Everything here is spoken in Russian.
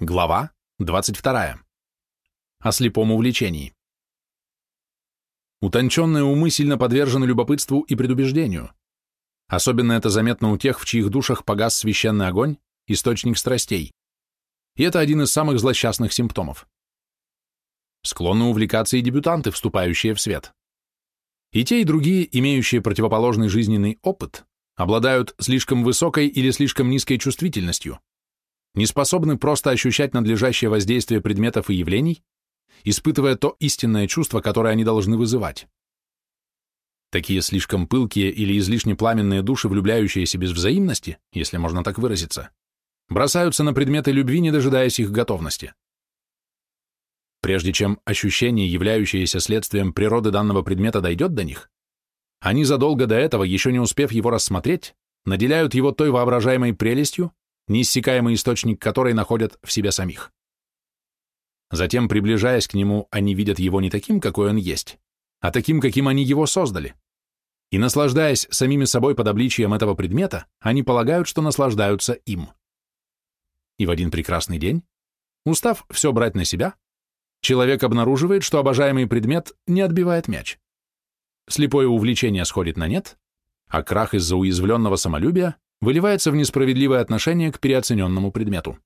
Глава 22. О слепом увлечении. Утонченные умы сильно подвержены любопытству и предубеждению. Особенно это заметно у тех, в чьих душах погас священный огонь, источник страстей. И это один из самых злосчастных симптомов. Склонны увлекаться и дебютанты, вступающие в свет. И те, и другие, имеющие противоположный жизненный опыт, обладают слишком высокой или слишком низкой чувствительностью, не способны просто ощущать надлежащее воздействие предметов и явлений, испытывая то истинное чувство, которое они должны вызывать. Такие слишком пылкие или излишне пламенные души, влюбляющиеся без взаимности, если можно так выразиться, бросаются на предметы любви, не дожидаясь их готовности. Прежде чем ощущение, являющееся следствием природы данного предмета, дойдет до них, они задолго до этого, еще не успев его рассмотреть, наделяют его той воображаемой прелестью, неиссякаемый источник которой находят в себе самих. Затем, приближаясь к нему, они видят его не таким, какой он есть, а таким, каким они его создали. И, наслаждаясь самими собой под обличием этого предмета, они полагают, что наслаждаются им. И в один прекрасный день, устав все брать на себя, человек обнаруживает, что обожаемый предмет не отбивает мяч. Слепое увлечение сходит на нет, а крах из-за уязвленного самолюбия выливается в несправедливое отношение к переоцененному предмету.